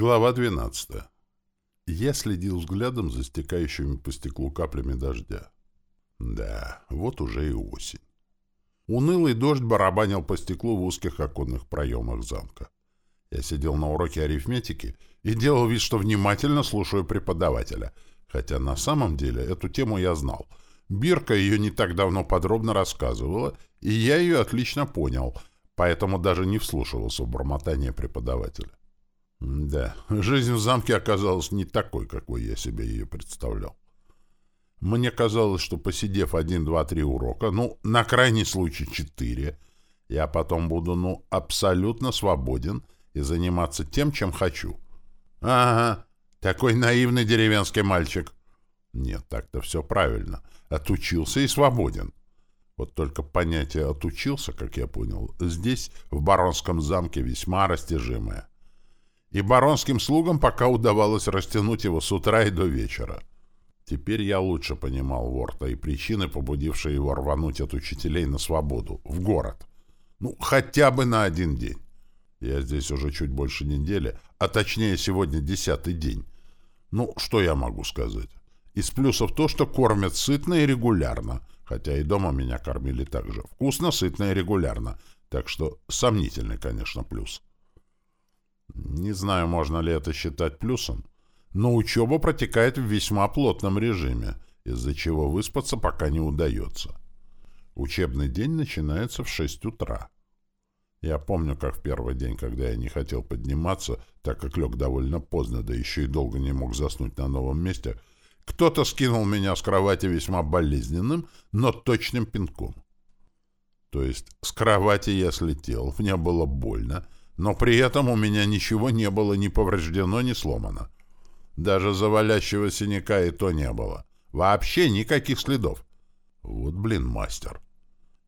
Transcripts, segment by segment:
Глава 12. Я следил взглядом за стекающими по стеклу каплями дождя. Да, вот уже и осень. Унылый дождь барабанил по стеклу в узких оконных проемах замка. Я сидел на уроке арифметики и делал вид, что внимательно слушаю преподавателя, хотя на самом деле эту тему я знал. Бирка ее не так давно подробно рассказывала, и я ее отлично понял, поэтому даже не вслушивался в бормотание преподавателя. Да, жизнь в замке оказалась не такой, какой я себе ее представлял. Мне казалось, что посидев один, два, три урока, ну, на крайний случай четыре, я потом буду, ну, абсолютно свободен и заниматься тем, чем хочу. Ага, такой наивный деревенский мальчик. Нет, так-то все правильно. Отучился и свободен. Вот только понятие «отучился», как я понял, здесь, в Баронском замке, весьма растяжимое и баронским слугам пока удавалось растянуть его с утра и до вечера. Теперь я лучше понимал Ворта и причины, побудившие его рвануть от учителей на свободу, в город. Ну, хотя бы на один день. Я здесь уже чуть больше недели, а точнее сегодня десятый день. Ну, что я могу сказать? Из плюсов то, что кормят сытно и регулярно, хотя и дома меня кормили так же. Вкусно, сытно и регулярно. Так что сомнительный, конечно, плюс. Не знаю, можно ли это считать плюсом, но учеба протекает в весьма плотном режиме, из-за чего выспаться пока не удается. Учебный день начинается в 6 утра. Я помню, как в первый день, когда я не хотел подниматься, так как лег довольно поздно, да еще и долго не мог заснуть на новом месте, кто-то скинул меня с кровати весьма болезненным, но точным пинком. То есть с кровати я слетел, мне было больно, но при этом у меня ничего не было ни повреждено, ни сломано. Даже завалящего синяка и то не было. Вообще никаких следов. Вот, блин, мастер.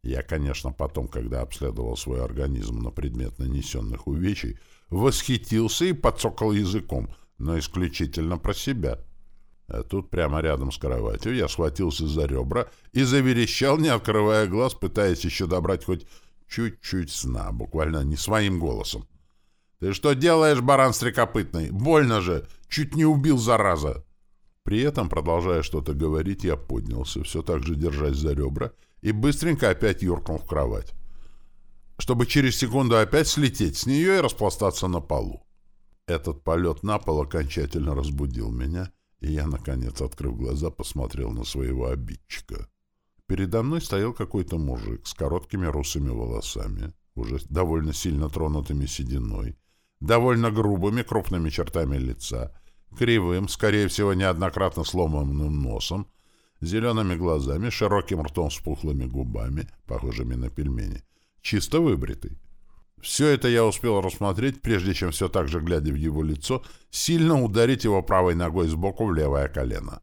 Я, конечно, потом, когда обследовал свой организм на предмет нанесенных увечий, восхитился и подцокал языком, но исключительно про себя. А тут прямо рядом с кроватью я схватился за ребра и заверещал, не открывая глаз, пытаясь еще добрать хоть чуть-чуть сна, буквально не своим голосом. «Ты что делаешь, баран стрекопытный? Больно же! Чуть не убил, зараза!» При этом, продолжая что-то говорить, я поднялся, все так же держась за ребра, и быстренько опять юркнул в кровать, чтобы через секунду опять слететь с нее и распластаться на полу. Этот полет на пол окончательно разбудил меня, и я, наконец, открыв глаза, посмотрел на своего обидчика. Передо мной стоял какой-то мужик с короткими русыми волосами, уже довольно сильно тронутыми сединой, довольно грубыми крупными чертами лица, кривым, скорее всего, неоднократно сломанным носом, зелеными глазами, широким ртом с пухлыми губами, похожими на пельмени, чисто выбритый. Все это я успел рассмотреть, прежде чем все так же, глядя в его лицо, сильно ударить его правой ногой сбоку в левое колено.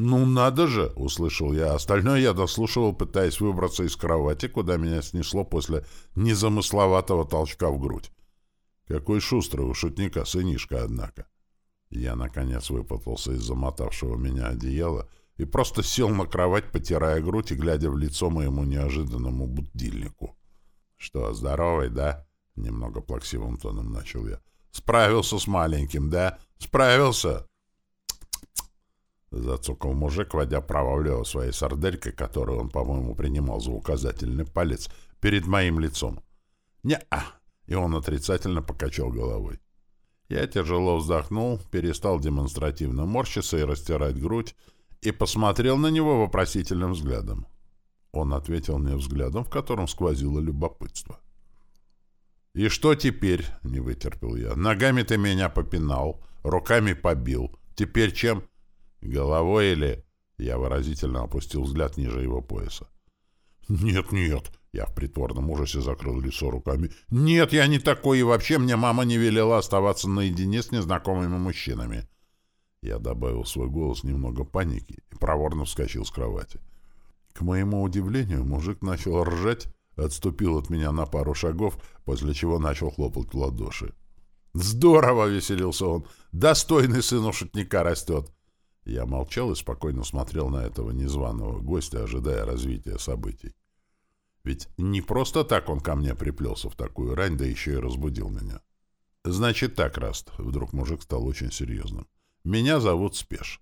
«Ну надо же!» — услышал я. Остальное я дослушивал, пытаясь выбраться из кровати, куда меня снесло после незамысловатого толчка в грудь. Какой шустрый у шутника сынишка, однако. Я, наконец, выпутался из замотавшего меня одеяла и просто сел на кровать, потирая грудь и глядя в лицо моему неожиданному будильнику. «Что, здоровый, да?» — немного плаксивым тоном начал я. «Справился с маленьким, да? Справился!» Зацокал мужик, водя право-влево своей сарделькой, которую он, по-моему, принимал за указательный палец, перед моим лицом. «Не-а!» И он отрицательно покачал головой. Я тяжело вздохнул, перестал демонстративно морщиться и растирать грудь, и посмотрел на него вопросительным взглядом. Он ответил мне взглядом, в котором сквозило любопытство. «И что теперь?» — не вытерпел я. «Ногами ты меня попинал, руками побил. Теперь чем?» Головой или... Я выразительно опустил взгляд ниже его пояса. «Нет, нет!» Я в притворном ужасе закрыл лицо руками. «Нет, я не такой, и вообще мне мама не велела оставаться наедине с незнакомыми мужчинами». Я добавил свой голос немного паники и проворно вскочил с кровати. К моему удивлению, мужик начал ржать, отступил от меня на пару шагов, после чего начал хлопать в ладоши. «Здорово!» — веселился он. «Достойный сын у шутника растет!» Я молчал и спокойно смотрел на этого незваного гостя, ожидая развития событий. Ведь не просто так он ко мне приплелся в такую рань, да еще и разбудил меня. Значит так, Раст, вдруг мужик стал очень серьезным. Меня зовут Спеш.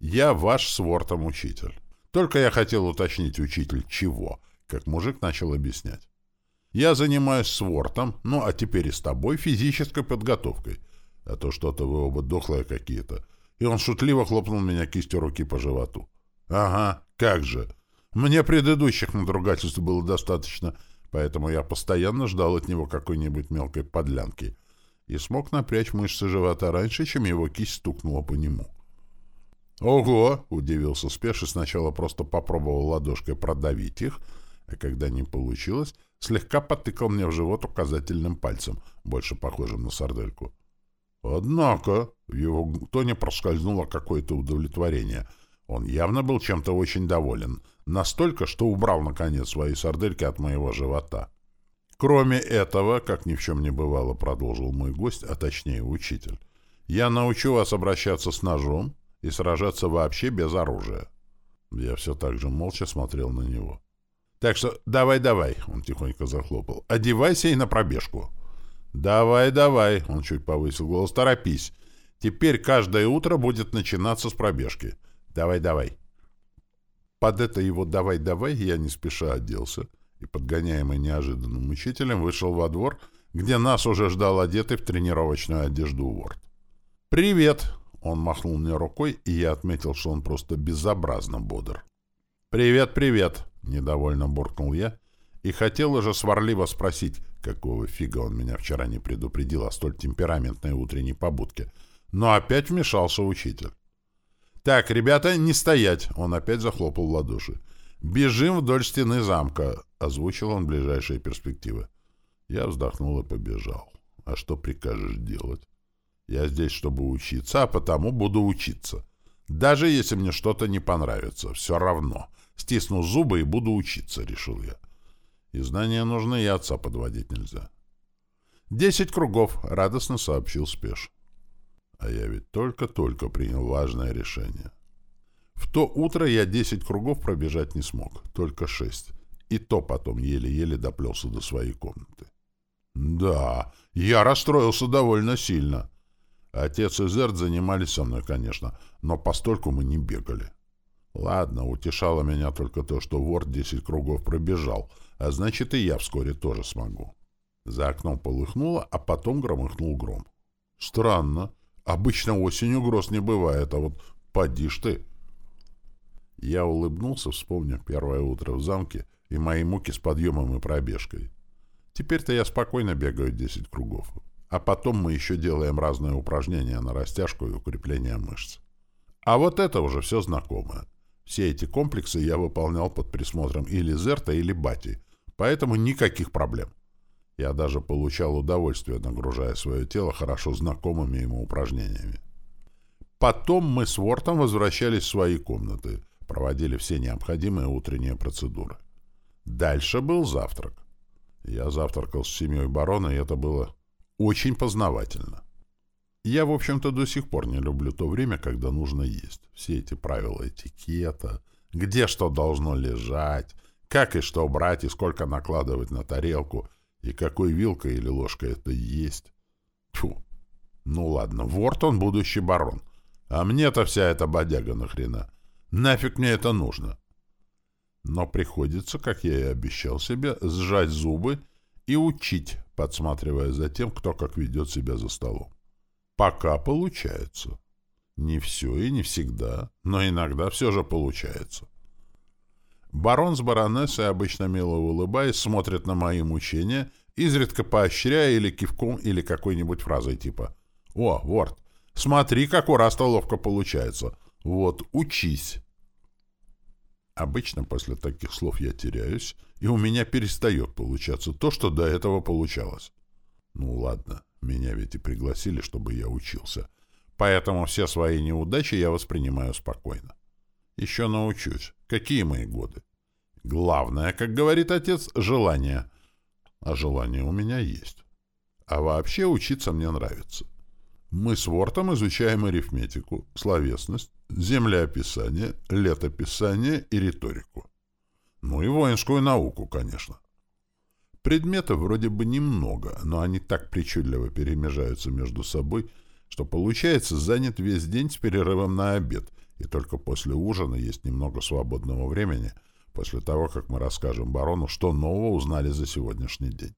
Я ваш с Вортом учитель. Только я хотел уточнить, учитель чего, как мужик начал объяснять. Я занимаюсь с Вортом, ну а теперь и с тобой физической подготовкой. А то что-то вы оба дохлые какие-то. И он шутливо хлопнул меня кистью руки по животу. Ага, как же. Мне предыдущих надругательств было достаточно, поэтому я постоянно ждал от него какой-нибудь мелкой подлянки и смог напрячь мышцы живота раньше, чем его кисть стукнула по нему. «Ого!» — удивился Спеш и сначала просто попробовал ладошкой продавить их, а когда не получилось, слегка потыкал мне в живот указательным пальцем, больше похожим на сардельку. Однако в его тоне проскользнуло какое-то удовлетворение. Он явно был чем-то очень доволен, настолько, что убрал, наконец, свои сардельки от моего живота. Кроме этого, как ни в чем не бывало, продолжил мой гость, а точнее учитель, я научу вас обращаться с ножом и сражаться вообще без оружия. Я все так же молча смотрел на него. Так что давай-давай, он тихонько захлопал, одевайся и на пробежку. Давай-давай, он чуть повысил голос, торопись. Теперь каждое утро будет начинаться с пробежки. Давай-давай. Под это его «давай-давай» я не спеша оделся и, подгоняемый неожиданным учителем, вышел во двор, где нас уже ждал одетый в тренировочную одежду Уорд. «Привет!» — он махнул мне рукой, и я отметил, что он просто безобразно бодр. «Привет, привет!» Недовольно буркнул я и хотел уже сварливо спросить, какого фига он меня вчера не предупредил о столь темпераментной утренней побудке. Но опять вмешался учитель. «Так, ребята, не стоять!» Он опять захлопал в ладоши. «Бежим вдоль стены замка!» — озвучил он ближайшие перспективы. Я вздохнул и побежал. «А что прикажешь делать?» «Я здесь, чтобы учиться, а потому буду учиться. Даже если мне что-то не понравится, все равно. Стисну зубы и буду учиться, решил я. И знания нужны, и отца подводить нельзя. «Десять кругов», — радостно сообщил Спеш. А я ведь только-только принял важное решение. В то утро я десять кругов пробежать не смог, только шесть. И то потом еле-еле доплелся до своей комнаты. Да, я расстроился довольно сильно. Отец и Зерд занимались со мной, конечно, но постольку мы не бегали. Ладно, утешало меня только то, что Ворд десять кругов пробежал, а значит и я вскоре тоже смогу. За окном полыхнуло, а потом громыхнул гром. Странно. Обычно осенью гроз не бывает, а вот поди ж ты. Я улыбнулся, вспомнив первое утро в замке и мои муки с подъемом и пробежкой. Теперь-то я спокойно бегаю десять кругов. А потом мы еще делаем разные упражнения на растяжку и укрепление мышц. А вот это уже все знакомое. Все эти комплексы я выполнял под присмотром или Зерта, или Бати, поэтому никаких проблем. Я даже получал удовольствие, нагружая свое тело хорошо знакомыми ему упражнениями. Потом мы с Вортом возвращались в свои комнаты, проводили все необходимые утренние процедуры. Дальше был завтрак. Я завтракал с семьей барона, и это было очень познавательно. Я, в общем-то, до сих пор не люблю то время, когда нужно есть. Все эти правила этикета, где что должно лежать, как и что брать и сколько накладывать на тарелку, и какой вилкой или ложкой это есть. Фу. Ну ладно, ворт он будущий барон. А мне-то вся эта бодяга нахрена. Нафиг мне это нужно? Но приходится, как я и обещал себе, сжать зубы и учить, подсматривая за тем, кто как ведет себя за столом. Пока получается. Не все и не всегда, но иногда все же получается. Барон с баронессой, обычно мило улыбаясь, смотрят на мои мучения, изредка поощряя или кивком, или какой-нибудь фразой типа «О, Ворд, смотри, как у Раста ловко получается. Вот, учись». Обычно после таких слов я теряюсь, и у меня перестает получаться то, что до этого получалось. Ну ладно, меня ведь и пригласили, чтобы я учился. Поэтому все свои неудачи я воспринимаю спокойно. Еще научусь. Какие мои годы? Главное, как говорит отец, желание. А желание у меня есть. А вообще учиться мне нравится. Мы с Вортом изучаем арифметику, словесность, землеописание, летописание и риторику. Ну и воинскую науку, конечно. Предметов вроде бы немного, но они так причудливо перемежаются между собой, что получается занят весь день с перерывом на обед, и только после ужина есть немного свободного времени, после того, как мы расскажем барону, что нового узнали за сегодняшний день.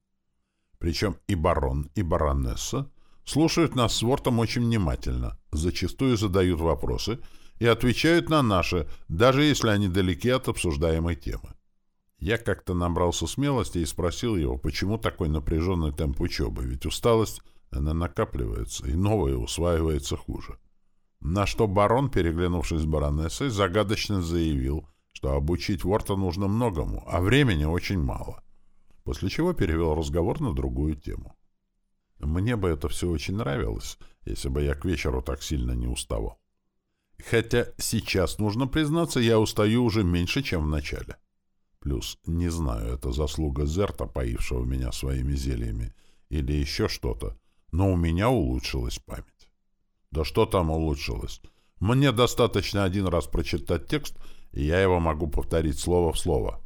Причем и барон, и баронесса слушают нас с Вортом очень внимательно, зачастую задают вопросы и отвечают на наши, даже если они далеки от обсуждаемой темы. Я как-то набрался смелости и спросил его, почему такой напряженный темп учебы, ведь усталость, она накапливается, и новое усваивается хуже. На что барон, переглянувшись с баронессой, загадочно заявил, что обучить Ворта нужно многому, а времени очень мало. После чего перевел разговор на другую тему. Мне бы это все очень нравилось, если бы я к вечеру так сильно не уставал. Хотя сейчас, нужно признаться, я устаю уже меньше, чем в начале. Плюс, не знаю, это заслуга Зерта, поившего меня своими зельями, или еще что-то, но у меня улучшилась память. Да что там улучшилось? Мне достаточно один раз прочитать текст, и я его могу повторить слово в слово.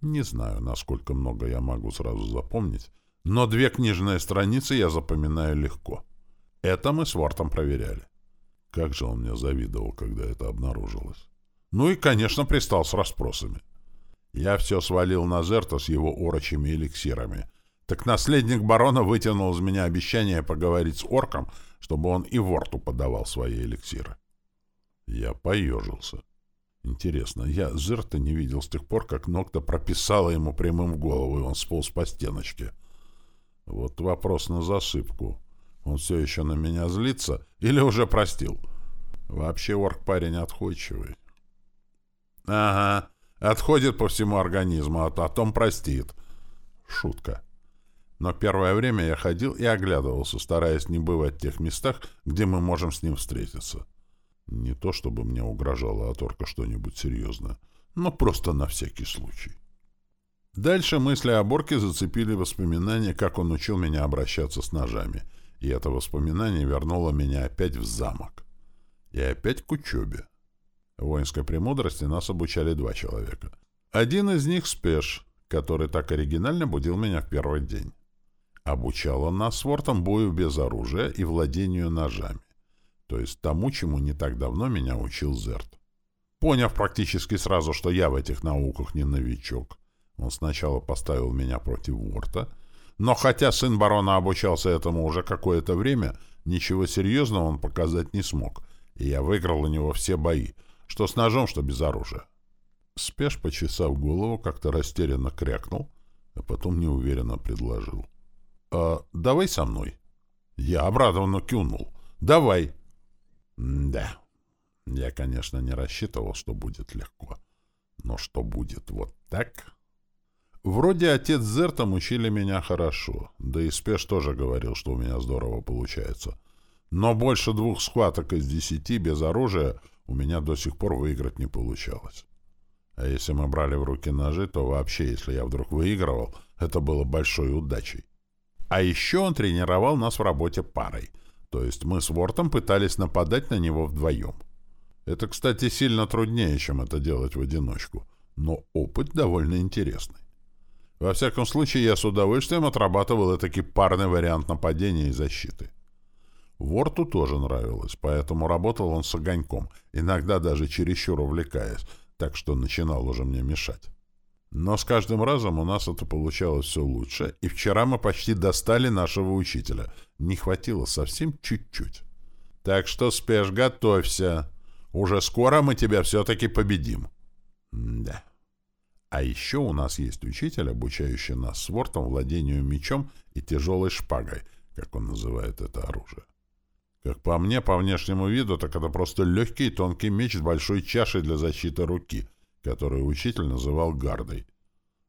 Не знаю, насколько много я могу сразу запомнить, но две книжные страницы я запоминаю легко. Это мы с Вартом проверяли. Как же он мне завидовал, когда это обнаружилось. Ну и, конечно, пристал с расспросами. Я все свалил на Зерта с его орочими эликсирами. Так наследник барона вытянул из меня обещание поговорить с орком, чтобы он и ворту подавал свои эликсиры. Я поежился. Интересно, я Зерта не видел с тех пор, как Нокта прописала ему прямым в голову, и он сполз по стеночке. Вот вопрос на засыпку. Он все еще на меня злится или уже простил? Вообще орк парень отходчивый. — Ага, Отходит по всему организму, а потом простит. Шутка. Но первое время я ходил и оглядывался, стараясь не бывать в тех местах, где мы можем с ним встретиться. Не то, чтобы мне угрожало от орка что-нибудь серьезное, но просто на всякий случай. Дальше мысли о Борке зацепили воспоминания, как он учил меня обращаться с ножами, и это воспоминание вернуло меня опять в замок. И опять к учебе. Воинской премудрости нас обучали два человека. Один из них — Спеш, который так оригинально будил меня в первый день. Обучал он нас свортом бою без оружия и владению ножами, то есть тому, чему не так давно меня учил Зерт. Поняв практически сразу, что я в этих науках не новичок, он сначала поставил меня против Ворта, но хотя сын барона обучался этому уже какое-то время, ничего серьезного он показать не смог, и я выиграл у него все бои, что с ножом, что без оружия. Спеш, почесав голову, как-то растерянно крякнул, а потом неуверенно предложил. «А давай со мной». Я обрадованно кюнул. «Давай». «Да». Я, конечно, не рассчитывал, что будет легко. Но что будет вот так... Вроде отец с Зертом учили меня хорошо, да и Спеш тоже говорил, что у меня здорово получается. Но больше двух схваток из десяти без оружия у меня до сих пор выиграть не получалось. А если мы брали в руки ножи, то вообще, если я вдруг выигрывал, это было большой удачей. А еще он тренировал нас в работе парой. То есть мы с Вортом пытались нападать на него вдвоем. Это, кстати, сильно труднее, чем это делать в одиночку. Но опыт довольно интересный. Во всяком случае, я с удовольствием отрабатывал этакий парный вариант нападения и защиты. Ворту тоже нравилось, поэтому работал он с огоньком, иногда даже чересчур увлекаясь, так что начинал уже мне мешать. Но с каждым разом у нас это получалось все лучше, и вчера мы почти достали нашего учителя. Не хватило совсем чуть-чуть. Так что спешь, готовься. Уже скоро мы тебя все-таки победим. Да. А еще у нас есть учитель, обучающий нас с Вортом владению мечом и тяжелой шпагой, как он называет это оружие. Как по мне, по внешнему виду, так это просто легкий и тонкий меч с большой чашей для защиты руки, которую учитель называл гардой.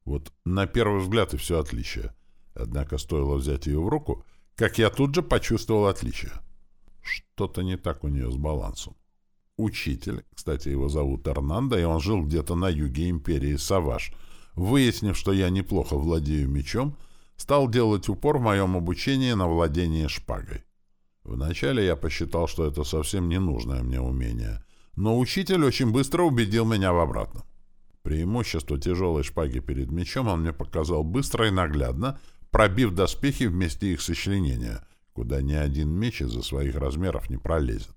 Вот на первый взгляд и все отличие. Однако стоило взять ее в руку, как я тут же почувствовал отличие. Что-то не так у нее с балансом. Учитель, кстати, его зовут Эрнандо, и он жил где-то на юге империи Саваш, выяснив, что я неплохо владею мечом, стал делать упор в моем обучении на владение шпагой. Вначале я посчитал, что это совсем ненужное мне умение, но учитель очень быстро убедил меня в обратном. Преимущество тяжелой шпаги перед мечом он мне показал быстро и наглядно, пробив доспехи вместе их сочленения, куда ни один меч из-за своих размеров не пролезет.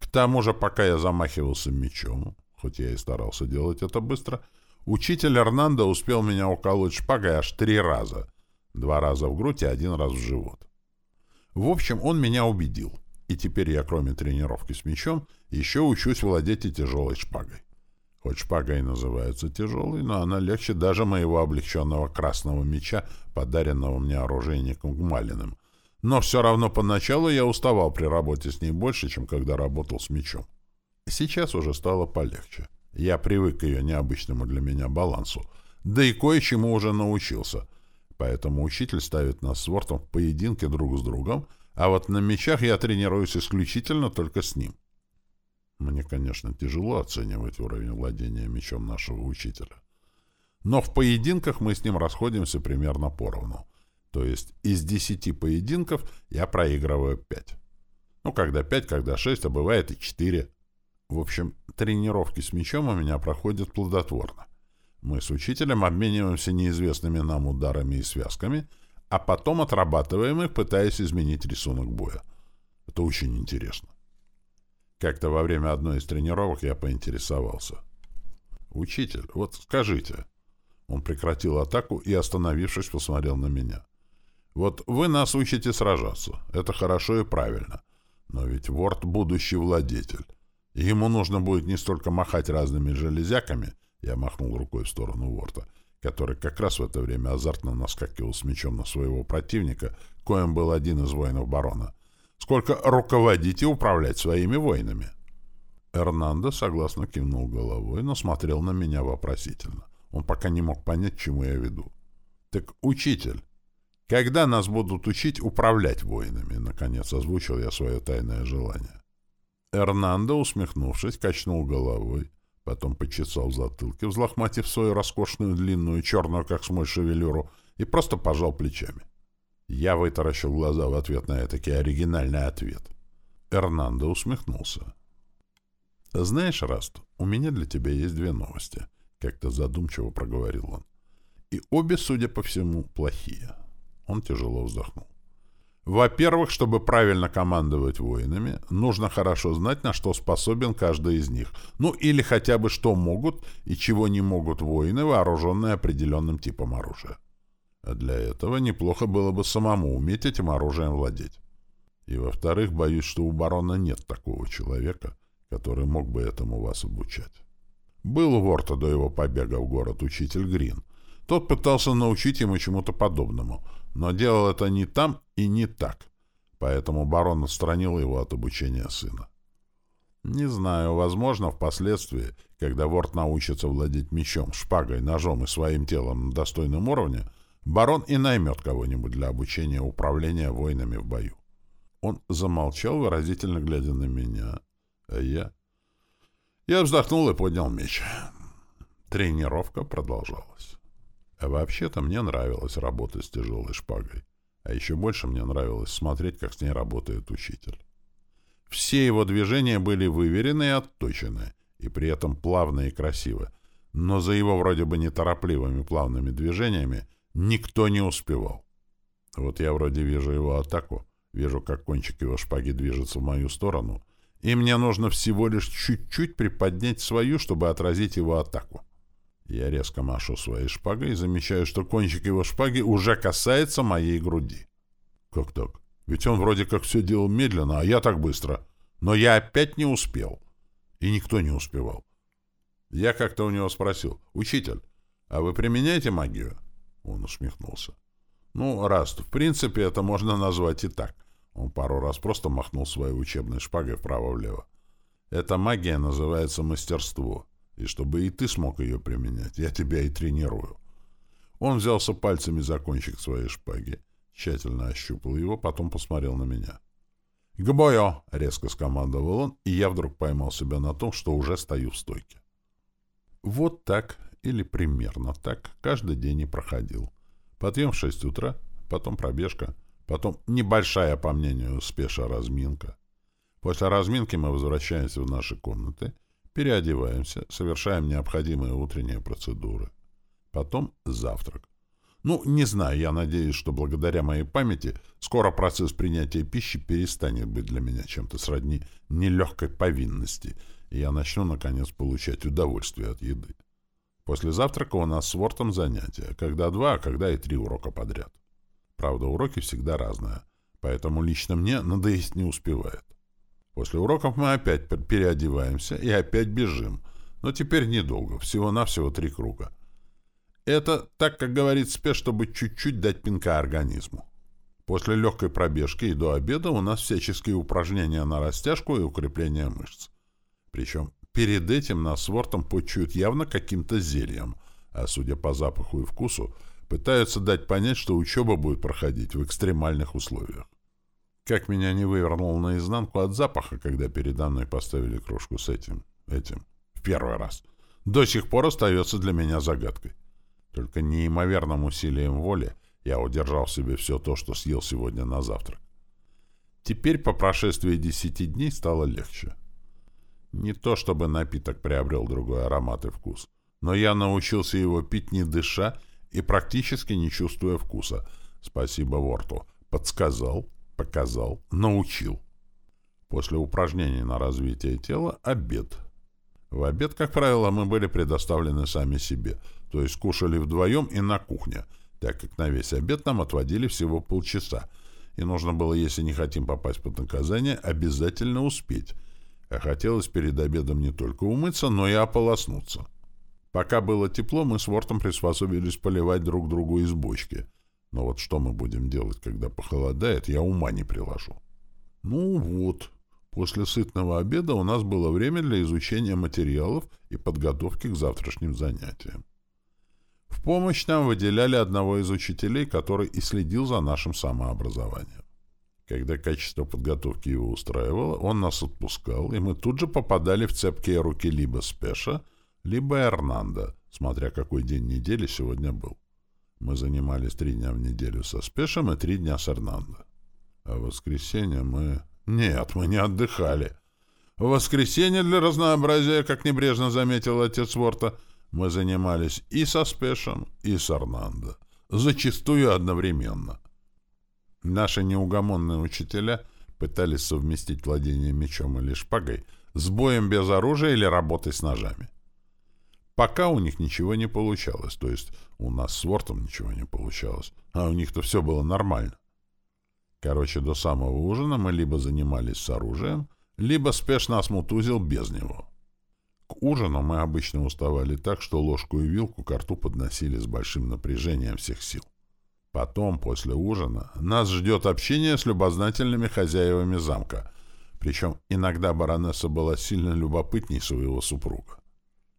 К тому же, пока я замахивался мечом, хоть я и старался делать это быстро, учитель Эрнандо успел меня уколоть шпагой аж три раза. Два раза в грудь и один раз в живот. В общем, он меня убедил. И теперь я, кроме тренировки с мечом, еще учусь владеть и тяжелой шпагой. Хоть шпага и называется тяжелой, но она легче даже моего облегченного красного меча, подаренного мне оружейником Гмалиным. Но все равно поначалу я уставал при работе с ней больше, чем когда работал с мечом. Сейчас уже стало полегче. Я привык к ее необычному для меня балансу, да и кое-чему уже научился. Поэтому учитель ставит нас с Вортом в поединке друг с другом, а вот на мечах я тренируюсь исключительно только с ним. Мне, конечно, тяжело оценивать уровень владения мечом нашего учителя. Но в поединках мы с ним расходимся примерно поровну. То есть из десяти поединков я проигрываю пять. Ну, когда пять, когда шесть, а бывает и четыре. В общем, тренировки с мечом у меня проходят плодотворно. Мы с учителем обмениваемся неизвестными нам ударами и связками, а потом отрабатываем их, пытаясь изменить рисунок боя. Это очень интересно. Как-то во время одной из тренировок я поинтересовался. «Учитель, вот скажите...» Он прекратил атаку и, остановившись, посмотрел на меня. «Вот вы нас учите сражаться. Это хорошо и правильно. Но ведь Ворд — будущий владетель. Ему нужно будет не столько махать разными железяками, я махнул рукой в сторону Ворта, который как раз в это время азартно наскакивал с мечом на своего противника, коим был один из воинов барона, сколько руководить и управлять своими воинами. Эрнандо согласно кивнул головой, но смотрел на меня вопросительно. Он пока не мог понять, чему я веду. «Так, учитель, когда нас будут учить управлять воинами?» Наконец озвучил я свое тайное желание. Эрнандо, усмехнувшись, качнул головой, потом почесал в взлохматив свою роскошную длинную черную, как смоль, шевелюру, и просто пожал плечами. Я вытаращил глаза в ответ на этакий оригинальный ответ. Эрнандо усмехнулся. «Знаешь, Раст, у меня для тебя есть две новости», — как-то задумчиво проговорил он. «И обе, судя по всему, плохие». Он тяжело вздохнул. Во-первых, чтобы правильно командовать воинами, нужно хорошо знать, на что способен каждый из них. Ну, или хотя бы что могут и чего не могут воины, вооруженные определенным типом оружия. А для этого неплохо было бы самому уметь этим оружием владеть. И, во-вторых, боюсь, что у барона нет такого человека, который мог бы этому вас обучать. Был у Ворта до его побега в город учитель Грин. Тот пытался научить ему чему-то подобному, но делал это не там и не так, поэтому барон отстранил его от обучения сына. Не знаю, возможно, впоследствии, когда Ворт научится владеть мечом, шпагой, ножом и своим телом на достойном уровне, барон и наймет кого-нибудь для обучения управления воинами в бою. Он замолчал, выразительно глядя на меня, а я... Я вздохнул и поднял меч. Тренировка продолжалась. А вообще-то мне нравилось работать с тяжелой шпагой. А еще больше мне нравилось смотреть, как с ней работает учитель. Все его движения были выверены и отточены, и при этом плавно и красиво. Но за его вроде бы неторопливыми плавными движениями Никто не успевал. Вот я вроде вижу его атаку, вижу, как кончик его шпаги движется в мою сторону, и мне нужно всего лишь чуть-чуть приподнять свою, чтобы отразить его атаку. Я резко машу своей шпагой и замечаю, что кончик его шпаги уже касается моей груди. Как так? Ведь он вроде как все делал медленно, а я так быстро. Но я опять не успел. И никто не успевал. Я как-то у него спросил, «Учитель, а вы применяете магию?» Он усмехнулся. «Ну, Раст, в принципе, это можно назвать и так». Он пару раз просто махнул своей учебной шпагой вправо-влево. «Эта магия называется мастерство, и чтобы и ты смог ее применять, я тебя и тренирую». Он взялся пальцами за кончик своей шпаги, тщательно ощупал его, потом посмотрел на меня. «К бою!» — резко скомандовал он, и я вдруг поймал себя на том, что уже стою в стойке. Вот так или примерно так каждый день и проходил. Подъем в 6 утра, потом пробежка, потом небольшая, по мнению Спеша, разминка. После разминки мы возвращаемся в наши комнаты, Переодеваемся, совершаем необходимые утренние процедуры. Потом завтрак. Ну, не знаю, я надеюсь, что благодаря моей памяти скоро процесс принятия пищи перестанет быть для меня чем-то сродни нелегкой повинности, и я начну, наконец, получать удовольствие от еды. После завтрака у нас с Вортом занятия, когда два, а когда и три урока подряд. Правда, уроки всегда разные, поэтому лично мне надоесть не успевает. После уроков мы опять переодеваемся и опять бежим, но теперь недолго, всего-навсего три круга. Это, так как говорит спец, чтобы чуть-чуть дать пинка организму. После легкой пробежки и до обеда у нас всяческие упражнения на растяжку и укрепление мышц. Причем перед этим нас с Вортом почуют явно каким-то зельем, а судя по запаху и вкусу, пытаются дать понять, что учеба будет проходить в экстремальных условиях. Как меня не вывернул наизнанку от запаха, когда передо мной поставили кружку с этим, этим, в первый раз, до сих пор остается для меня загадкой. Только неимоверным усилием воли я удержал в себе все то, что съел сегодня на завтрак. Теперь, по прошествии десяти дней, стало легче. Не то чтобы напиток приобрел другой аромат и вкус, но я научился его пить не дыша и практически не чувствуя вкуса. Спасибо Ворту. Подсказал, показал, научил. После упражнений на развитие тела — обед. В обед, как правило, мы были предоставлены сами себе — то есть кушали вдвоем и на кухне, так как на весь обед нам отводили всего полчаса, и нужно было, если не хотим попасть под наказание, обязательно успеть. А хотелось перед обедом не только умыться, но и ополоснуться. Пока было тепло, мы с Вортом приспособились поливать друг другу из бочки. Но вот что мы будем делать, когда похолодает, я ума не приложу. Ну вот, после сытного обеда у нас было время для изучения материалов и подготовки к завтрашним занятиям. В помощь нам выделяли одного из учителей, который и следил за нашим самообразованием. Когда качество подготовки его устраивало, он нас отпускал, и мы тут же попадали в цепкие руки либо Спеша, либо Эрнанда, смотря какой день недели сегодня был. Мы занимались три дня в неделю со Спешем и три дня с Эрнандо. А в воскресенье мы... Нет, мы не отдыхали. В воскресенье для разнообразия, как небрежно заметил отец Ворта, — мы занимались и со Спешем, и с Орнандо. Зачастую одновременно. Наши неугомонные учителя пытались совместить владение мечом или шпагой с боем без оружия или работой с ножами. Пока у них ничего не получалось, то есть у нас с Вортом ничего не получалось, а у них-то все было нормально. Короче, до самого ужина мы либо занимались с оружием, либо спешно осмутузил без него. К ужину мы обычно уставали так, что ложку и вилку к рту подносили с большим напряжением всех сил. Потом, после ужина, нас ждет общение с любознательными хозяевами замка, причем иногда баронесса была сильно любопытней своего супруга.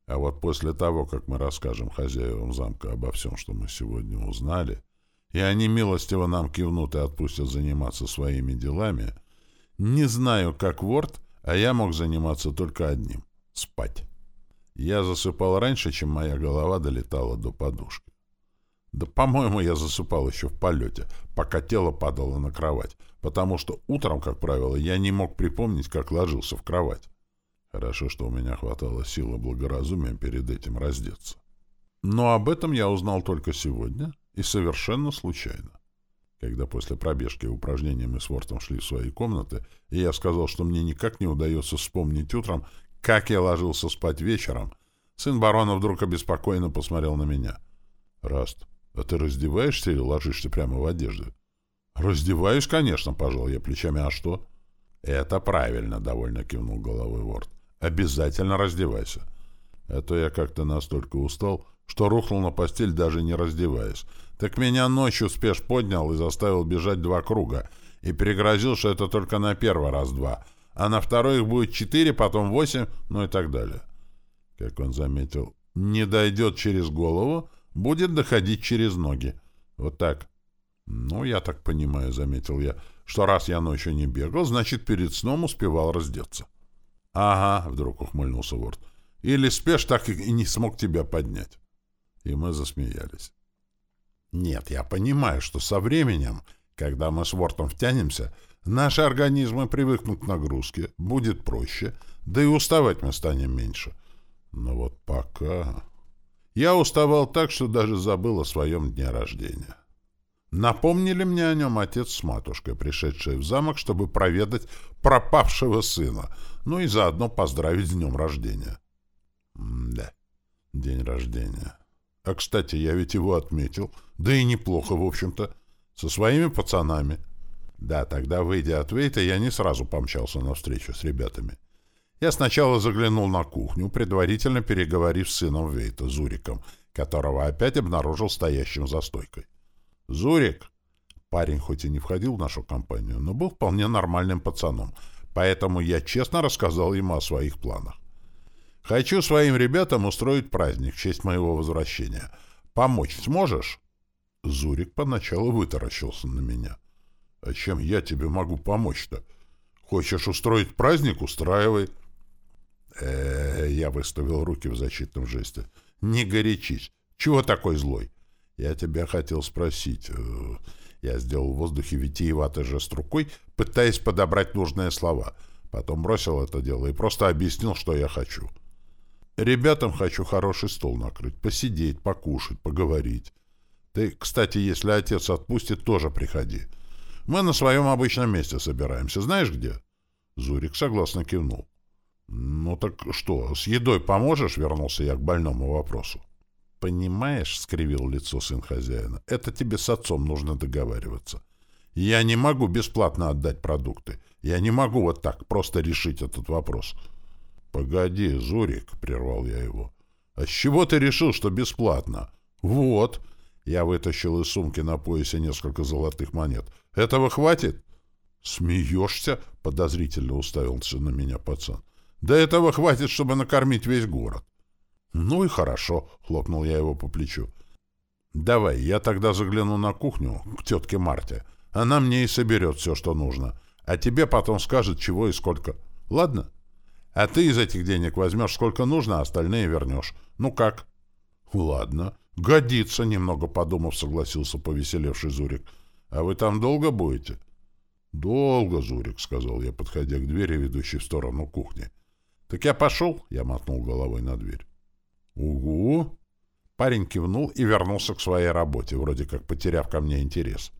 А вот после того, как мы расскажем хозяевам замка обо всем, что мы сегодня узнали, и они милостиво нам кивнут и отпустят заниматься своими делами, не знаю, как Ворд, а я мог заниматься только одним спать. Я засыпал раньше, чем моя голова долетала до подушки. Да, по-моему, я засыпал еще в полете, пока тело падало на кровать, потому что утром, как правило, я не мог припомнить, как ложился в кровать. Хорошо, что у меня хватало силы благоразумия перед этим раздеться. Но об этом я узнал только сегодня и совершенно случайно. Когда после пробежки и упражнений мы с Вортом шли в свои комнаты, и я сказал, что мне никак не удается вспомнить утром, как я ложился спать вечером, сын барона вдруг обеспокоенно посмотрел на меня. «Раст, а ты раздеваешься или ложишься прямо в одежде?» «Раздеваюсь, конечно», — пожал я плечами. «А что?» «Это правильно», — довольно кивнул головой Ворд. «Обязательно раздевайся. А то я как-то настолько устал, что рухнул на постель, даже не раздеваясь. Так меня ночью спеш поднял и заставил бежать два круга, и пригрозил, что это только на первый раз два, а на второй их будет четыре, потом восемь, ну и так далее. Как он заметил, не дойдет через голову, будет доходить через ноги. Вот так. Ну, я так понимаю, заметил я, что раз я ночью не бегал, значит, перед сном успевал раздеться. Ага, вдруг ухмыльнулся Ворд. Или спеш так и не смог тебя поднять. И мы засмеялись. Нет, я понимаю, что со временем, когда мы с Вортом втянемся, Наши организмы привыкнут к нагрузке, будет проще, да и уставать мы станем меньше. Но вот пока... Я уставал так, что даже забыл о своем дне рождения. Напомнили мне о нем отец с матушкой, пришедшие в замок, чтобы проведать пропавшего сына, ну и заодно поздравить с днем рождения. Да, день рождения. А, кстати, я ведь его отметил, да и неплохо, в общем-то, со своими пацанами. Да, тогда, выйдя от Вейта, я не сразу помчался на встречу с ребятами. Я сначала заглянул на кухню, предварительно переговорив с сыном Вейта, Зуриком, которого опять обнаружил стоящим за стойкой. «Зурик!» Парень хоть и не входил в нашу компанию, но был вполне нормальным пацаном, поэтому я честно рассказал ему о своих планах. «Хочу своим ребятам устроить праздник в честь моего возвращения. Помочь сможешь?» Зурик поначалу вытаращился на меня. «А чем я тебе могу помочь-то? Хочешь устроить праздник — устраивай э, я выставил руки в защитном жесте. «Не горячись. Чего такой злой?» «Я тебя хотел спросить». Я сделал в воздухе витиеватый жест рукой, пытаясь подобрать нужные слова. Потом бросил это дело и просто объяснил, что я хочу. «Ребятам хочу хороший стол накрыть, посидеть, покушать, поговорить. Ты, кстати, если отец отпустит, тоже приходи. Мы на своем обычном месте собираемся. Знаешь где?» Зурик согласно кивнул. «Ну так что, с едой поможешь?» — вернулся я к больному вопросу. «Понимаешь», — скривил лицо сын хозяина, — «это тебе с отцом нужно договариваться. Я не могу бесплатно отдать продукты. Я не могу вот так просто решить этот вопрос». «Погоди, Зурик», — прервал я его. «А с чего ты решил, что бесплатно?» «Вот». Я вытащил из сумки на поясе несколько золотых монет. «Этого хватит?» «Смеешься?» — подозрительно уставился на меня пацан. До этого хватит, чтобы накормить весь город. — Ну и хорошо, — хлопнул я его по плечу. — Давай, я тогда загляну на кухню к тетке Марте. Она мне и соберет все, что нужно. А тебе потом скажет, чего и сколько. Ладно? А ты из этих денег возьмешь сколько нужно, а остальные вернешь. Ну как? — Ладно. Годится, немного подумав, согласился повеселевший Зурик. — А вы там долго будете? — Долго, Зурик, — сказал я, подходя к двери, ведущей в сторону кухни. — «Так я пошел», — я мотнул головой на дверь. «Угу». Парень кивнул и вернулся к своей работе, вроде как потеряв ко мне интерес.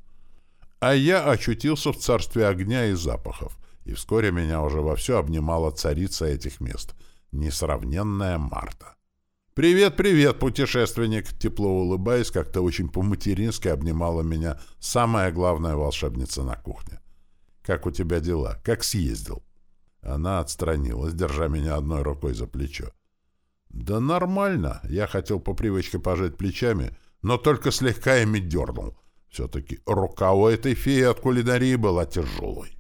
А я очутился в царстве огня и запахов, и вскоре меня уже вовсю обнимала царица этих мест, несравненная Марта. «Привет, привет, путешественник!» Тепло улыбаясь, как-то очень по-матерински обнимала меня самая главная волшебница на кухне. «Как у тебя дела? Как съездил?» Она отстранилась, держа меня одной рукой за плечо. «Да нормально!» Я хотел по привычке пожать плечами, но только слегка ими дернул. Все-таки рука у этой феи от кулинарии была тяжелой.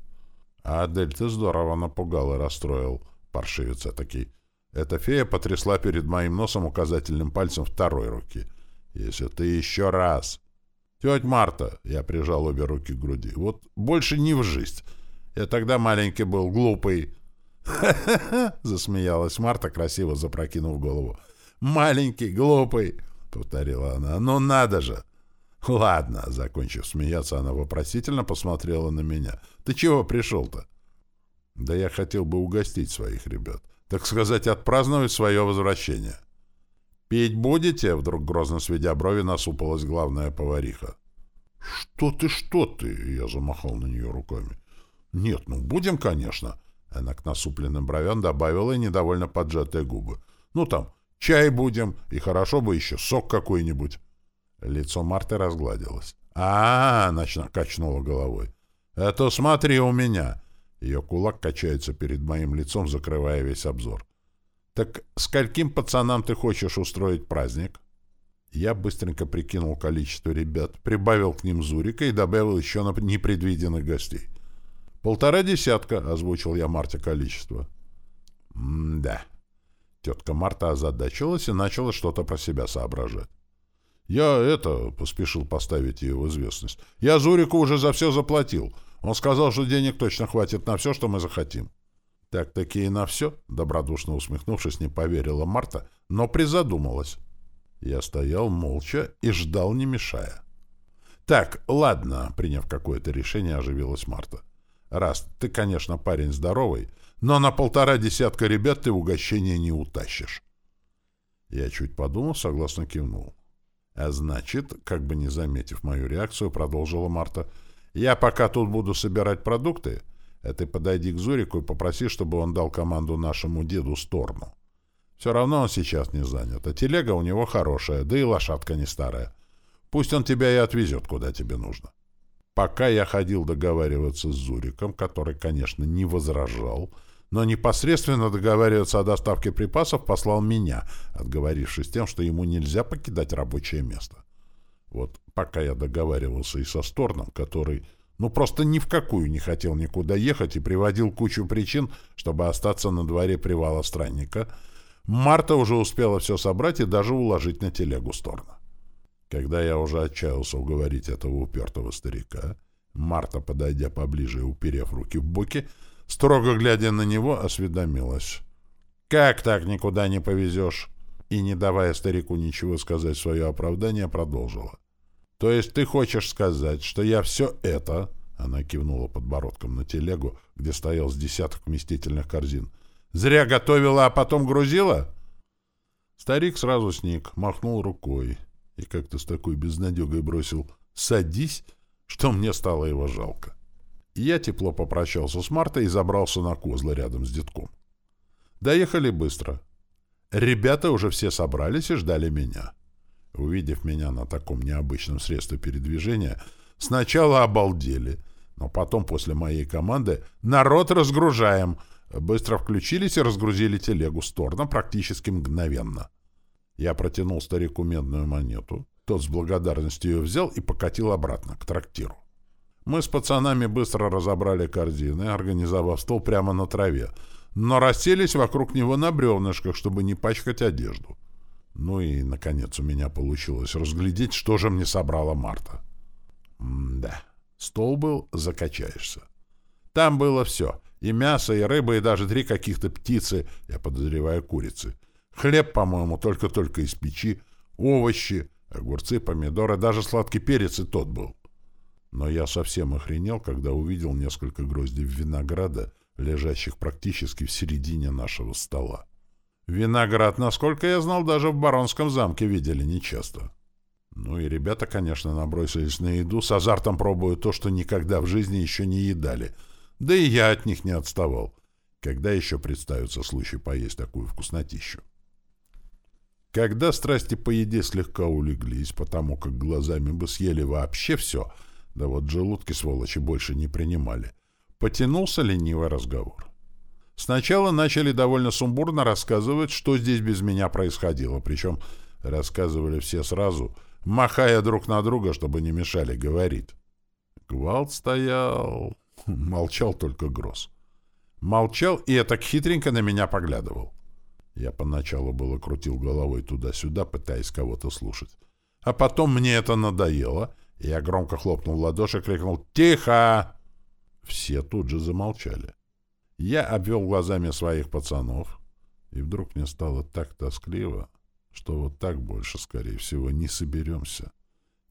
А Адель ты здорово напугал и расстроил, паршивец таки. Эта фея потрясла перед моим носом указательным пальцем второй руки. «Если ты еще раз...» «Тетя Марта!» — я прижал обе руки к груди. «Вот больше не в жизнь. Я тогда маленький был, глупый. Засмеялась Марта, красиво запрокинув голову. «Маленький, глупый!» — повторила она. «Ну надо же!» «Ладно», — закончив смеяться, она вопросительно посмотрела на меня. «Ты чего пришел-то?» «Да я хотел бы угостить своих ребят. Так сказать, отпраздновать свое возвращение». «Пить будете?» — вдруг грозно сведя брови насупалась главная повариха. «Что ты, что ты?» — я замахал на нее руками. «Нет, ну будем, конечно». Она к насупленным бровям добавила недовольно поджатые губы. «Ну там, чай будем, и хорошо бы еще сок какой-нибудь». Лицо Марты разгладилось. а, -а, -а качнула головой. «Это смотри у меня!» Ее кулак качается перед моим лицом, закрывая весь обзор. «Так скольким пацанам ты хочешь устроить праздник?» Я быстренько прикинул количество ребят, прибавил к ним Зурика и добавил еще непредвиденных гостей. «Полтора десятка», — озвучил я Марте количество. «М-да». Тетка Марта озадачилась и начала что-то про себя соображать. «Я это...» — поспешил поставить ее в известность. «Я Зурику уже за все заплатил. Он сказал, что денег точно хватит на все, что мы захотим». «Так-таки и на все?» — добродушно усмехнувшись, не поверила Марта, но призадумалась. Я стоял молча и ждал, не мешая. «Так, ладно», — приняв какое-то решение, оживилась Марта. Раз, ты, конечно, парень здоровый, но на полтора десятка ребят ты угощение не утащишь. Я чуть подумал, согласно кивнул. А значит, как бы не заметив мою реакцию, продолжила Марта, я пока тут буду собирать продукты, а ты подойди к Зурику и попроси, чтобы он дал команду нашему деду Сторну. Все равно он сейчас не занят, а телега у него хорошая, да и лошадка не старая. Пусть он тебя и отвезет, куда тебе нужно. Пока я ходил договариваться с Зуриком, который, конечно, не возражал, но непосредственно договариваться о доставке припасов послал меня, отговорившись тем, что ему нельзя покидать рабочее место. Вот пока я договаривался и со Сторном, который, ну, просто ни в какую не хотел никуда ехать и приводил кучу причин, чтобы остаться на дворе привала странника, Марта уже успела все собрать и даже уложить на телегу Сторна. Когда я уже отчаялся уговорить этого упертого старика, Марта, подойдя поближе и уперев руки в боки, строго глядя на него, осведомилась. «Как так никуда не повезешь?» И, не давая старику ничего сказать свое оправдание, продолжила. «То есть ты хочешь сказать, что я все это...» Она кивнула подбородком на телегу, где стоял с десяток вместительных корзин. «Зря готовила, а потом грузила?» Старик сразу сник, махнул рукой и как-то с такой безнадегой бросил «садись», что мне стало его жалко. Я тепло попрощался с Мартой и забрался на козлы рядом с детком. Доехали быстро. Ребята уже все собрались и ждали меня. Увидев меня на таком необычном средстве передвижения, сначала обалдели, но потом, после моей команды, «Народ, разгружаем!» быстро включились и разгрузили телегу с торном практически мгновенно. Я протянул старику медную монету. Тот с благодарностью ее взял и покатил обратно, к трактиру. Мы с пацанами быстро разобрали корзины, организовав стол прямо на траве, но расселись вокруг него на бревнышках, чтобы не пачкать одежду. Ну и, наконец, у меня получилось разглядеть, что же мне собрала Марта. М-да, стол был, закачаешься. Там было все. И мясо, и рыба, и даже три каких-то птицы, я подозреваю, курицы — Хлеб, по-моему, только-только из печи, овощи, огурцы, помидоры, даже сладкий перец и тот был. Но я совсем охренел, когда увидел несколько гроздей винограда, лежащих практически в середине нашего стола. Виноград, насколько я знал, даже в Баронском замке видели нечасто. Ну и ребята, конечно, набросились на еду, с азартом пробуя то, что никогда в жизни еще не едали. Да и я от них не отставал. Когда еще представится случай поесть такую вкуснотищу? Когда страсти по еде слегка улеглись, потому как глазами бы съели вообще все, да вот желудки сволочи больше не принимали, потянулся ленивый разговор. Сначала начали довольно сумбурно рассказывать, что здесь без меня происходило, причем рассказывали все сразу, махая друг на друга, чтобы не мешали говорить. Гвалт стоял, молчал только Гроз. Молчал и так хитренько на меня поглядывал. Я поначалу было крутил головой туда-сюда, пытаясь кого-то слушать. А потом мне это надоело, и я громко хлопнул в ладоши и крикнул «Тихо!». Все тут же замолчали. Я обвел глазами своих пацанов, и вдруг мне стало так тоскливо, что вот так больше, скорее всего, не соберемся,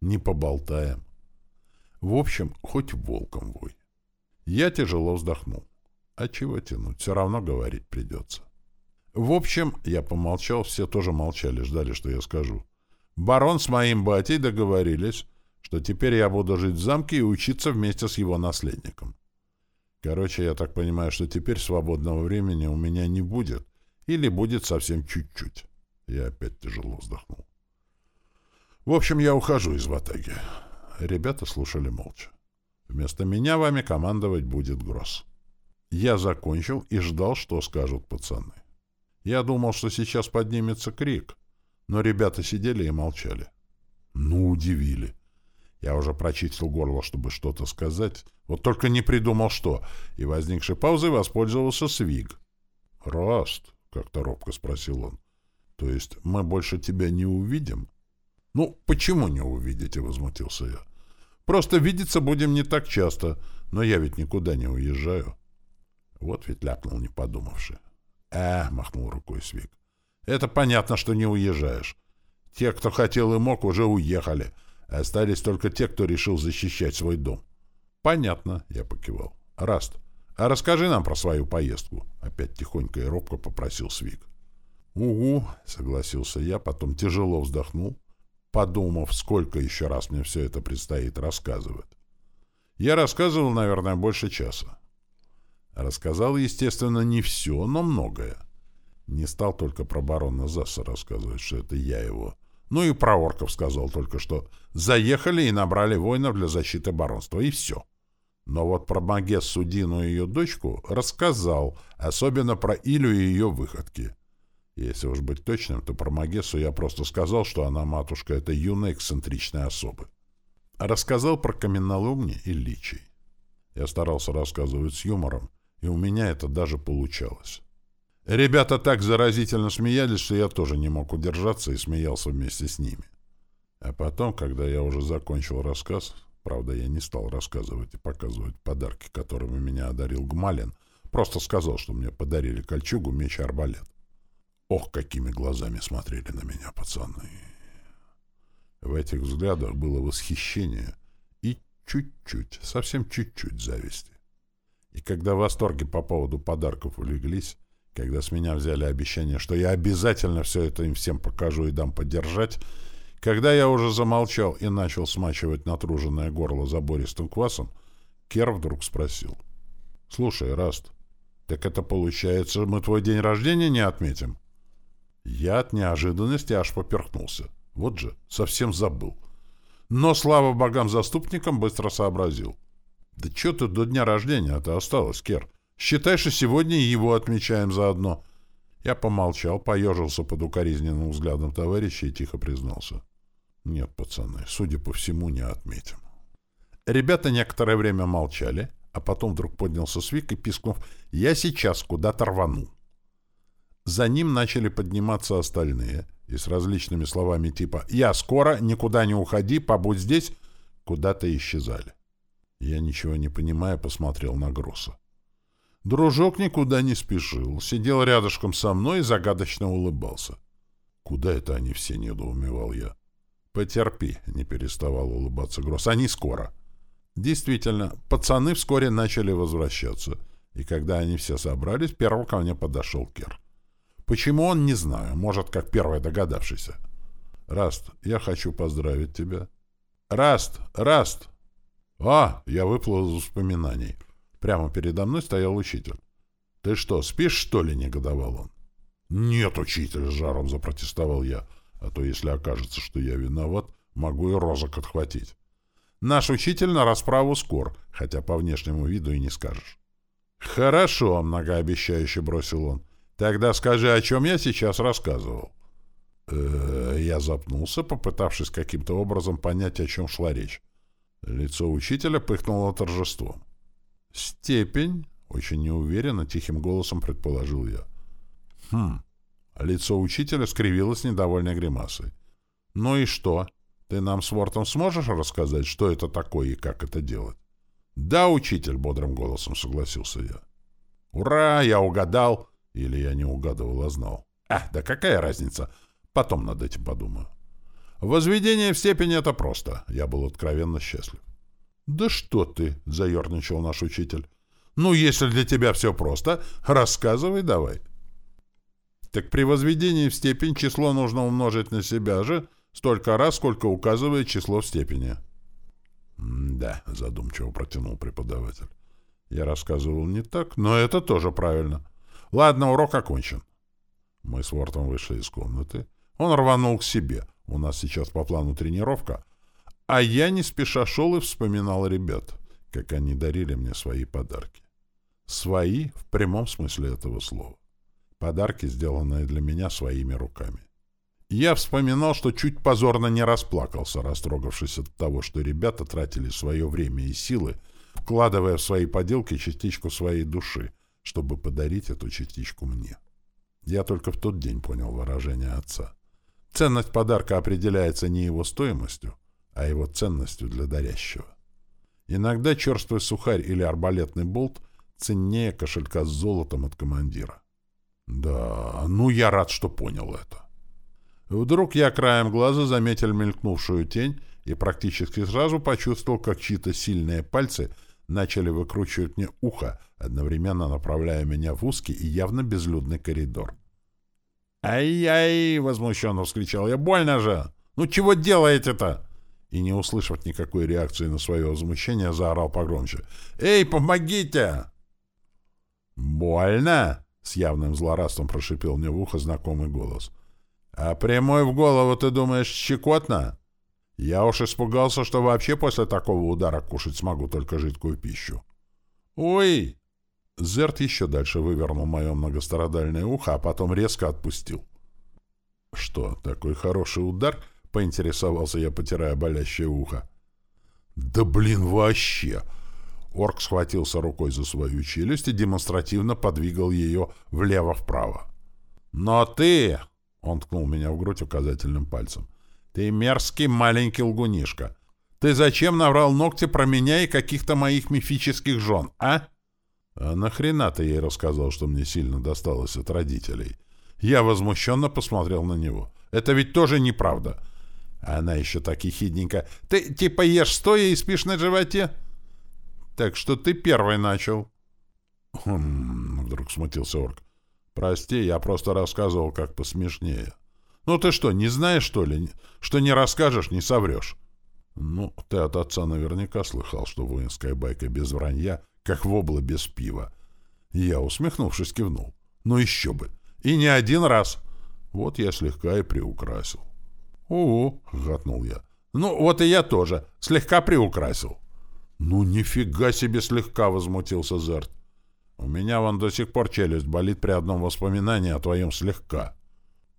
не поболтаем. В общем, хоть волком вой. Я тяжело вздохнул. А чего тянуть? Все равно говорить придется. В общем, я помолчал, все тоже молчали, ждали, что я скажу. Барон с моим батей договорились, что теперь я буду жить в замке и учиться вместе с его наследником. Короче, я так понимаю, что теперь свободного времени у меня не будет, или будет совсем чуть-чуть. Я опять тяжело вздохнул. В общем, я ухожу из Ватаги. Ребята слушали молча. Вместо меня вами командовать будет Гросс. Я закончил и ждал, что скажут пацаны. Я думал, что сейчас поднимется крик, но ребята сидели и молчали. Ну, удивили. Я уже прочистил горло, чтобы что-то сказать, вот только не придумал что, и возникшей паузой воспользовался Свиг. «Раст?» — как-то робко спросил он. «То есть мы больше тебя не увидим?» «Ну, почему не увидите?» — возмутился я. «Просто видеться будем не так часто, но я ведь никуда не уезжаю». Вот ведь ляпнул, не подумавши. «А», — махнул рукой Свик, — «это понятно, что не уезжаешь. Те, кто хотел и мог, уже уехали. Остались только те, кто решил защищать свой дом». «Понятно», — я покивал. Раст, а расскажи нам про свою поездку, опять тихонько и робко попросил Свик. Угу, согласился я, потом тяжело вздохнул, подумав, сколько еще раз мне все это предстоит рассказывать. Я рассказывал, наверное, больше часа. Рассказал, естественно, не все, но многое. Не стал только про барона Заса рассказывать, что это я его. Ну и про орков сказал только, что заехали и набрали воинов для защиты баронства, и все. Но вот про Магессу Дину и ее дочку рассказал, особенно про Илю и ее выходки. Если уж быть точным, то про Магессу я просто сказал, что она, матушка, это юная эксцентричная особа. А рассказал про каменноломни и личий. Я старался рассказывать с юмором, и у меня это даже получалось. Ребята так заразительно смеялись, что я тоже не мог удержаться и смеялся вместе с ними. А потом, когда я уже закончил рассказ, правда, я не стал рассказывать и показывать подарки, которыми меня одарил Гмалин, просто сказал, что мне подарили кольчугу, меч и арбалет. Ох, какими глазами смотрели на меня пацаны! В этих взглядах было восхищение и чуть-чуть, совсем чуть-чуть зависти. И когда восторги по поводу подарков улеглись, когда с меня взяли обещание, что я обязательно все это им всем покажу и дам поддержать, когда я уже замолчал и начал смачивать натруженное горло забористым квасом, Кер вдруг спросил. «Слушай, Раст, так это получается, мы твой день рождения не отметим?» Я от неожиданности аж поперхнулся. Вот же, совсем забыл. Но, слава богам-заступникам, быстро сообразил. Да что ты до дня рождения-то осталось, Кер? Считай, что сегодня его отмечаем заодно. Я помолчал, поежился под укоризненным взглядом товарища и тихо признался. Нет, пацаны, судя по всему, не отметим. Ребята некоторое время молчали, а потом вдруг поднялся Свик и, пискнув, «Я сейчас куда-то рвану». За ним начали подниматься остальные — и с различными словами типа «Я скоро, никуда не уходи, побудь здесь», куда-то исчезали. Я, ничего не понимая, посмотрел на Гросса. Дружок никуда не спешил, сидел рядышком со мной и загадочно улыбался. «Куда это они все?» — недоумевал я. «Потерпи», — не переставал улыбаться Гросс. «Они скоро». Действительно, пацаны вскоре начали возвращаться, и когда они все собрались, первым ко мне подошел Кер. Почему он, не знаю. Может, как первый догадавшийся. Раст, я хочу поздравить тебя. Раст, Раст! А, я выплыл из воспоминаний. Прямо передо мной стоял учитель. Ты что, спишь, что ли, негодовал он? Нет, учитель, с жаром запротестовал я. А то, если окажется, что я виноват, могу и розок отхватить. Наш учитель на расправу скор, хотя по внешнему виду и не скажешь. «Хорошо», — многообещающе бросил он. Тогда скажи, о чем я сейчас рассказывал. Э я запнулся, попытавшись каким-то образом понять, о чем шла речь. Лицо учителя пыхнуло торжеством. «Степень?» — очень неуверенно, тихим голосом предположил я. «Хм». Лицо учителя скривилось недовольной гримасой. «Ну и что? Ты нам с Вортом сможешь рассказать, что это такое и как это делать?» «Да, учитель», — бодрым голосом согласился я. «Ура! Я угадал! Или я не угадывал, а знал. А, да какая разница? Потом над этим подумаю. Возведение в степень — это просто. Я был откровенно счастлив. «Да что ты!» — заерничал наш учитель. «Ну, если для тебя все просто, рассказывай давай». Так при возведении в степень число нужно умножить на себя же столько раз, сколько указывает число в степени. «Да», — задумчиво протянул преподаватель. Я рассказывал не так, но это тоже правильно. Ладно, урок окончен. Мы с Вортом вышли из комнаты. Он рванул к себе. У нас сейчас по плану тренировка. А я не спеша шел и вспоминал ребят, как они дарили мне свои подарки. Свои в прямом смысле этого слова. Подарки, сделанные для меня своими руками. Я вспоминал, что чуть позорно не расплакался, растрогавшись от того, что ребята тратили свое время и силы, вкладывая в свои поделки частичку своей души, чтобы подарить эту частичку мне. Я только в тот день понял выражение отца. Ценность подарка определяется не его стоимостью, а его ценностью для дарящего. Иногда черствый сухарь или арбалетный болт ценнее кошелька с золотом от командира. Да, ну я рад, что понял это. Вдруг я краем глаза заметил мелькнувшую тень и практически сразу почувствовал, как чьи-то сильные пальцы начали выкручивать мне ухо, одновременно направляя меня в узкий и явно безлюдный коридор. «Ай-яй!» — возмущенно вскричал я. «Больно же! Ну чего делаете-то?» И, не услышав никакой реакции на свое возмущение, заорал погромче. «Эй, помогите!» «Больно?» — с явным злорадством прошипел мне в ухо знакомый голос. «А прямой в голову, ты думаешь, щекотно?» Я уж испугался, что вообще после такого удара кушать смогу только жидкую пищу. «Ой!» Зерт еще дальше вывернул мое многострадальное ухо, а потом резко отпустил. «Что, такой хороший удар?» — поинтересовался я, потирая болящее ухо. «Да блин, вообще!» Орк схватился рукой за свою челюсть и демонстративно подвигал ее влево-вправо. «Но ты...» — он ткнул меня в грудь указательным пальцем. «Ты мерзкий маленький лгунишка. Ты зачем наврал ногти про меня и каких-то моих мифических жен, а?» «А нахрена ты ей рассказал, что мне сильно досталось от родителей?» Я возмущенно посмотрел на него. «Это ведь тоже неправда». Она еще так ехидненько. «Ты типа ешь стоя и спишь на животе?» Так что ты первый начал. Хм, вдруг смутился орк. Прости, я просто рассказывал как посмешнее. Ну ты что, не знаешь, что ли? Что не расскажешь, не соврешь. Ну, ты от отца наверняка слыхал, что воинская байка без вранья, как вобла без пива. Я, усмехнувшись, кивнул. Ну еще бы. И не один раз. Вот я слегка и приукрасил. «Угу», — гатнул я. «Ну, вот и я тоже. Слегка приукрасил». «Ну, нифига себе слегка!» — возмутился Зерт. «У меня вон до сих пор челюсть болит при одном воспоминании о твоем слегка».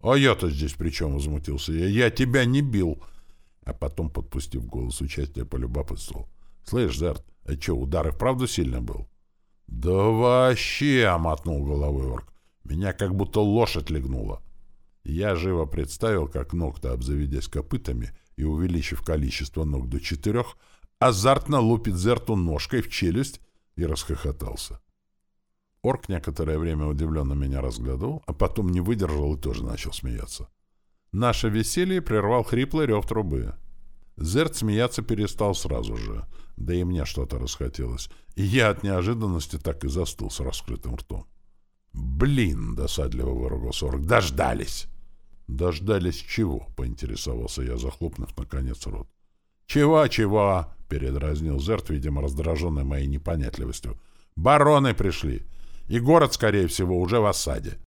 «А я-то здесь при чем?» — возмутился я. «Я тебя не бил!» А потом, подпустив голос участия, полюбопытствовал. «Слышь, Зерт, а что, удар и вправду сильно был?» «Да вообще!» — мотнул головой орк. «Меня как будто лошадь легнула». Я живо представил, как Ногта, обзаведясь копытами и увеличив количество ног до четырех, азартно лупит Зерту ножкой в челюсть и расхохотался. Орк некоторое время удивленно меня разглядывал, а потом не выдержал и тоже начал смеяться. Наше веселье прервал хриплый рев трубы. Зерт смеяться перестал сразу же, да и мне что-то расхотелось, и я от неожиданности так и застыл с раскрытым ртом. «Блин!» — досадливо выругался орк. «Дождались!» «Дождались чего?» — поинтересовался я, захлопнув наконец рот. «Чего-чего?» — передразнил Зерт, видимо, раздраженный моей непонятливостью. «Бароны пришли, и город, скорее всего, уже в осаде.